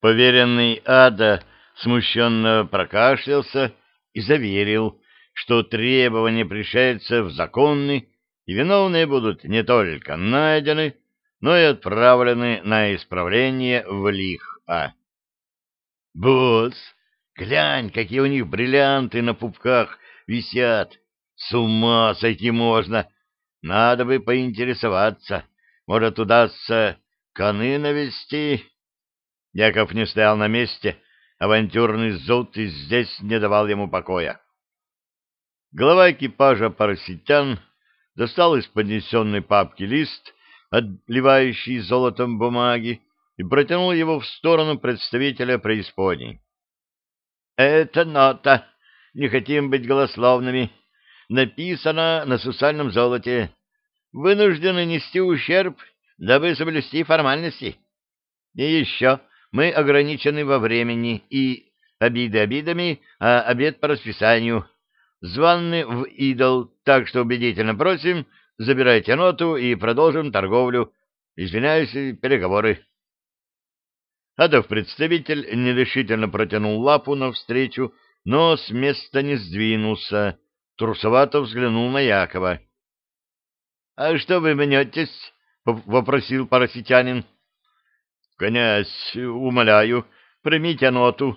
Поверенный Ада смущенно прокашлялся и заверил, что требования пришельцев законны, и виновные будут не только найдены, но и отправлены на исправление в Лих-А. «Босс, глянь, какие у них бриллианты на пупках висят! С ума сойти можно! Надо бы поинтересоваться, может, удастся коны навести?» Яков не стоял на месте, авантюрный зуд и здесь не давал ему покоя. Глава экипажа параситян достал из поднесенной папки лист, отливающий золотом бумаги, и протянул его в сторону представителя преисподней. — Это нота. Не хотим быть голословными. Написано на сусальном золоте. Вынуждены нести ущерб, дабы соблюсти формальности. И еще мы ограничены во времени, и обиды обидами, а обед по расписанию. Званны в идол, так что убедительно просим, забирайте ноту и продолжим торговлю. Извиняюсь, переговоры. Адов представитель нерешительно протянул лапу навстречу, но с места не сдвинулся. Трусовато взглянул на Якова. — А что вы мнетесь? — вопросил параситянин. Князь, умоляю, примите ноту.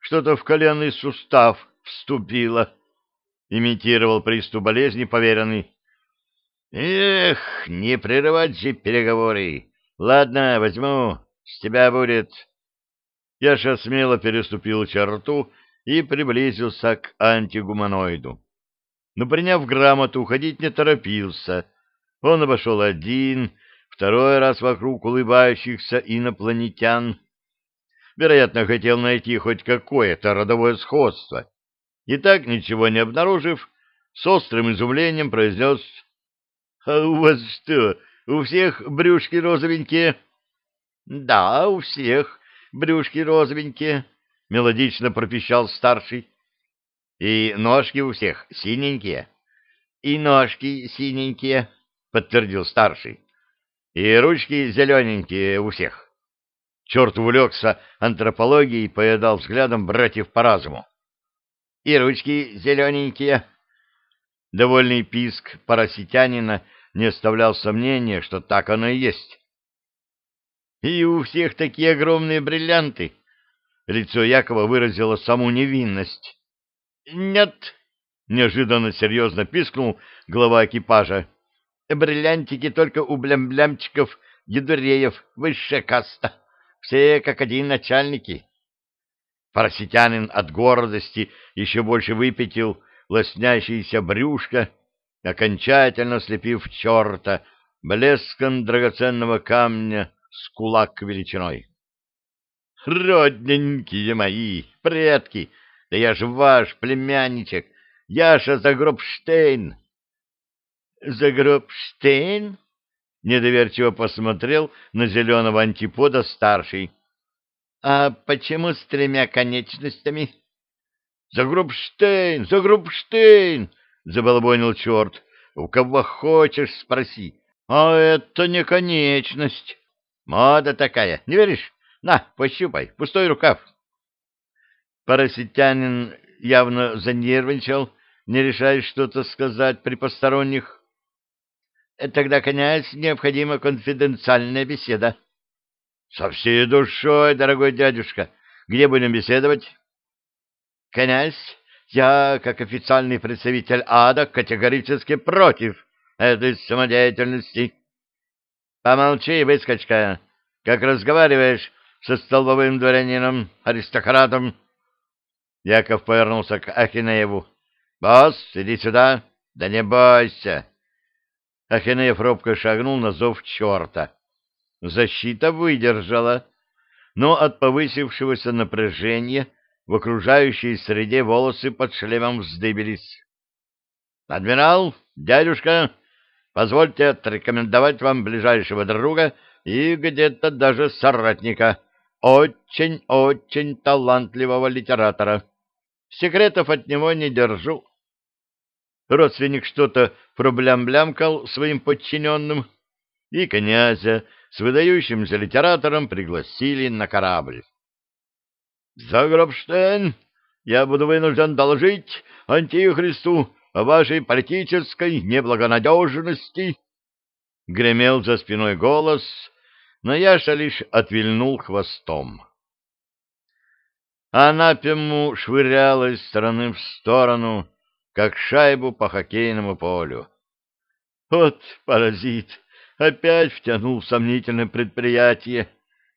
Что-то в коленный сустав вступило. Имитировал приступ болезни поверенный. Эх, не прерывать же переговоры. Ладно, возьму. С тебя будет. Яша смело переступил черту и приблизился к антигуманоиду. Но, приняв грамоту, уходить не торопился. Он обошел один, второй раз вокруг улыбающихся инопланетян. Вероятно, хотел найти хоть какое-то родовое сходство. И так, ничего не обнаружив, с острым изумлением произнес «А у вас что, у всех брюшки розовенькие?» «Да, у всех брюшки розовенькие», — мелодично пропищал старший. «И ножки у всех синенькие». «И ножки синенькие», — подтвердил старший. И ручки зелененькие у всех. Черт увлекся антропологией и поедал взглядом братьев по разуму. И ручки зелененькие. Довольный писк параситянина не оставлял сомнения, что так оно и есть. И у всех такие огромные бриллианты. Лицо Якова выразило саму невинность. «Нет», — неожиданно серьезно пискнул глава экипажа, Бриллиантики только у блям-блямчиков, едуреев, высшая каста. Все как один начальники. Параситянин от гордости еще больше выпятил лоснящееся брюшко, окончательно слепив черта блеском драгоценного камня с кулак величиной. «Родненькие мои, предки, да я же ваш племянничек, Яша Загробштейн!» Загробштейн? Недоверчиво посмотрел на зеленого антипода старший. А почему с тремя конечностями? Загробштейн, Загробштейн! Забалбонил черт. У кого хочешь, спроси. А это не конечность. Мода такая, не веришь? На, пощупай, пустой рукав. Параситянин явно занервничал, не решаясь что-то сказать при посторонних. Тогда, князь, необходима конфиденциальная беседа. — Со всей душой, дорогой дядюшка. Где будем беседовать? — Князь, я, как официальный представитель ада, категорически против этой самодеятельности. — Помолчи, выскочка, как разговариваешь со столбовым дворянином, аристократом. Яков повернулся к Ахинееву. — Босс, иди сюда. — Да не бойся. Ахинеев робко шагнул на зов черта. Защита выдержала, но от повысившегося напряжения в окружающей среде волосы под шлемом вздыбились. — Адмирал, дядюшка, позвольте отрекомендовать вам ближайшего друга и где-то даже соратника, очень-очень талантливого литератора. Секретов от него не держу. Родственник что-то проблям-блямкал своим подчиненным, и князя с выдающимся литератором пригласили на корабль. Загробштейн, я буду вынужден доложить Антихристу о вашей политической неблагонадежности. Гремел за спиной голос, но Яша лишь отвильнул хвостом. Анапему швырялась стороны в сторону, как шайбу по хоккейному полю. Вот паразит, опять втянул в сомнительное предприятие,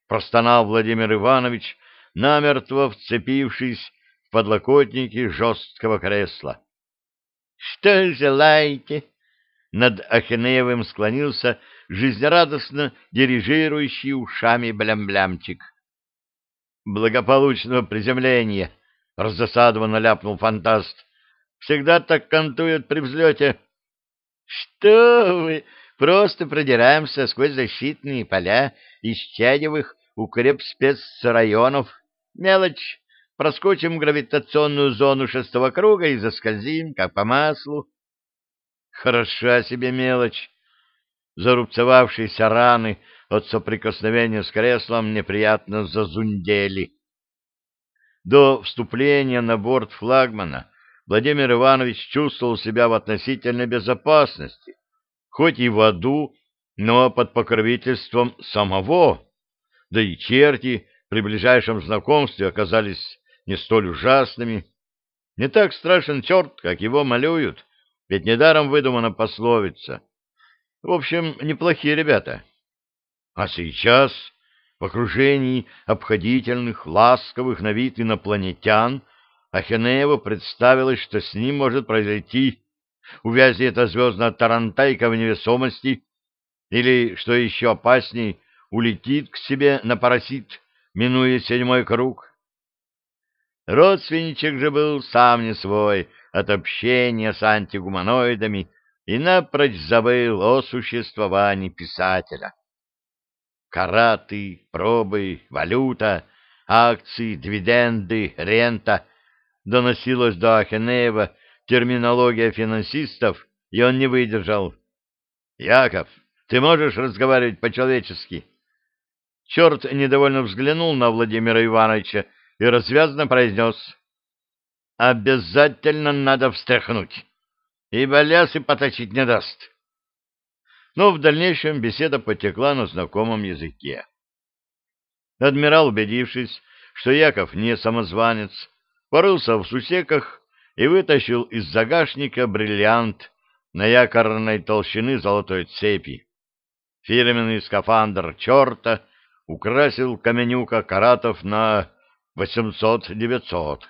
простонал Владимир Иванович, намертво вцепившись в подлокотники жесткого кресла. — Что желаете? Над Ахенеевым склонился жизнерадостно дирижирующий ушами блям-блямчик. «Благополучного приземления!» — раздосадованно ляпнул фантаст. «Всегда так кантуют при взлете». «Что вы! Просто продираемся сквозь защитные поля исчадевых укрепспецрайонов. Мелочь. Проскочим гравитационную зону шестого круга и заскользим, как по маслу. Хороша себе мелочь. Зарубцевавшиеся раны от соприкосновения с креслом неприятно зазундели. До вступления на борт флагмана Владимир Иванович чувствовал себя в относительной безопасности, хоть и в аду, но под покровительством самого. Да и черти при ближайшем знакомстве оказались не столь ужасными. Не так страшен черт, как его малюют, ведь недаром выдумана пословица. В общем, неплохие ребята. А сейчас, в окружении обходительных, ласковых на вид инопланетян, Ахенееву представилось, что с ним может произойти, увязнет звездная тарантайка в невесомости, или, что еще опасней, улетит к себе на парасит, минуя седьмой круг. Родственничек же был сам не свой от общения с антигуманоидами и напрочь забыл о существовании писателя. Караты, пробы, валюта, акции, дивиденды, рента доносилась до Ахенеева терминология финансистов, и он не выдержал. «Яков, ты можешь разговаривать по-человечески?» Черт недовольно взглянул на Владимира Ивановича и развязно произнес. «Обязательно надо встряхнуть, ибо лясы поточить не даст». Но в дальнейшем беседа потекла на знакомом языке. Адмирал, убедившись, что Яков не самозванец, порылся в сусеках и вытащил из загашника бриллиант на якорной толщины золотой цепи. Фирменный скафандр черта украсил Каменюка каратов на восемьсот-девятьсот.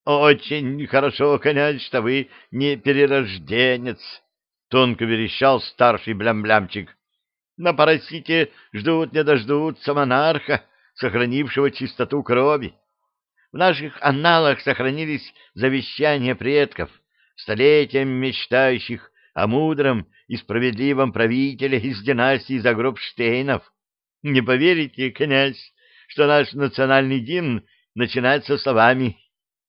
— Очень хорошо, князь, что вы не перерожденец, — тонко верещал старший блям-блямчик. — На парасите ждут не дождутся монарха, сохранившего чистоту крови. В наших аналах сохранились завещания предков, столетиями мечтающих о мудром и справедливом правителе из династии Загробштейнов. Не поверите, князь, что наш национальный гимн начинается словами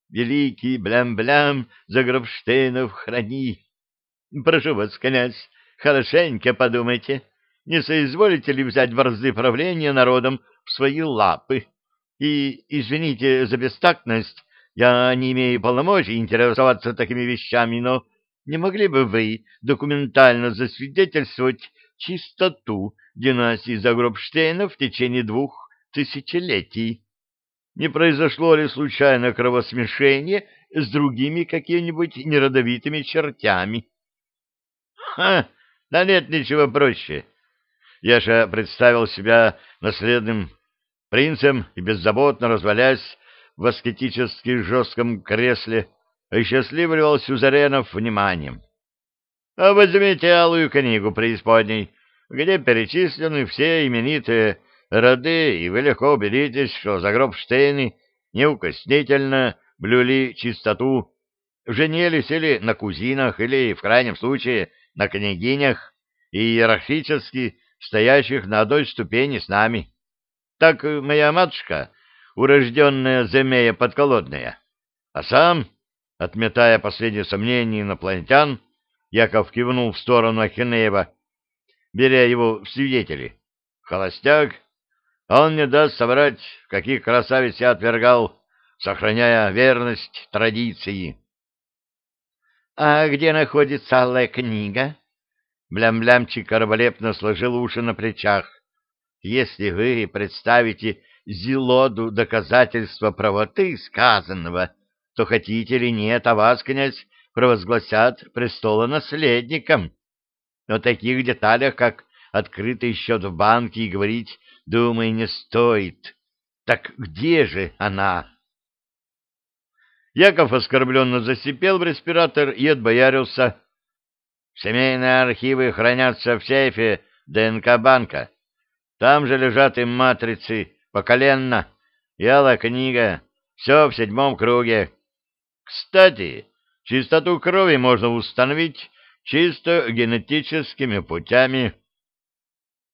«Великий блям-блям Загробштейнов храни». Прошу вас, князь, хорошенько подумайте, не соизволите ли взять борзды правления народом в свои лапы? И, извините за бестактность, я не имею полномочий интересоваться такими вещами, но не могли бы вы документально засвидетельствовать чистоту династии Загробштейна в течение двух тысячелетий. Не произошло ли случайно кровосмешение с другими какими-нибудь неродовитыми чертями? Ха! Да нет ничего проще. Яша представил себя наследным принцем и беззаботно развалясь в аскетически жестком кресле, осчастливливал сюзеренов вниманием. А возьмите алую книгу преисподней, где перечислены все именитые роды, и вы легко убедитесь, что Загробштейны неукоснительно блюли чистоту, женились или на кузинах, или, в крайнем случае, на княгинях, и иерархически стоящих на одной ступени с нами. Так моя матушка, урожденная Земея подколодная, а сам, отметая последние сомнения инопланетян, Яков кивнул в сторону Ахинеева, беря его в свидетели. Холостяк, Он не даст соврать, каких красавиц я отвергал, сохраняя верность традиции. — А где находится алая книга? Блям-блямчик раболепно сложил уши на плечах. — Если вы представите Зелоду доказательства правоты сказанного, то хотите или нет, а вас, князь, провозгласят престолонаследником. О таких деталях, как открытый счет в банке, и говорить, думаю, не стоит. Так где же она? Яков оскорбленно засипел в респиратор и отбоярился. Семейные архивы хранятся в сейфе ДНК банка. Там же лежат и матрицы поколенно, яла книга, все в седьмом круге. Кстати, чистоту крови можно установить чисто генетическими путями.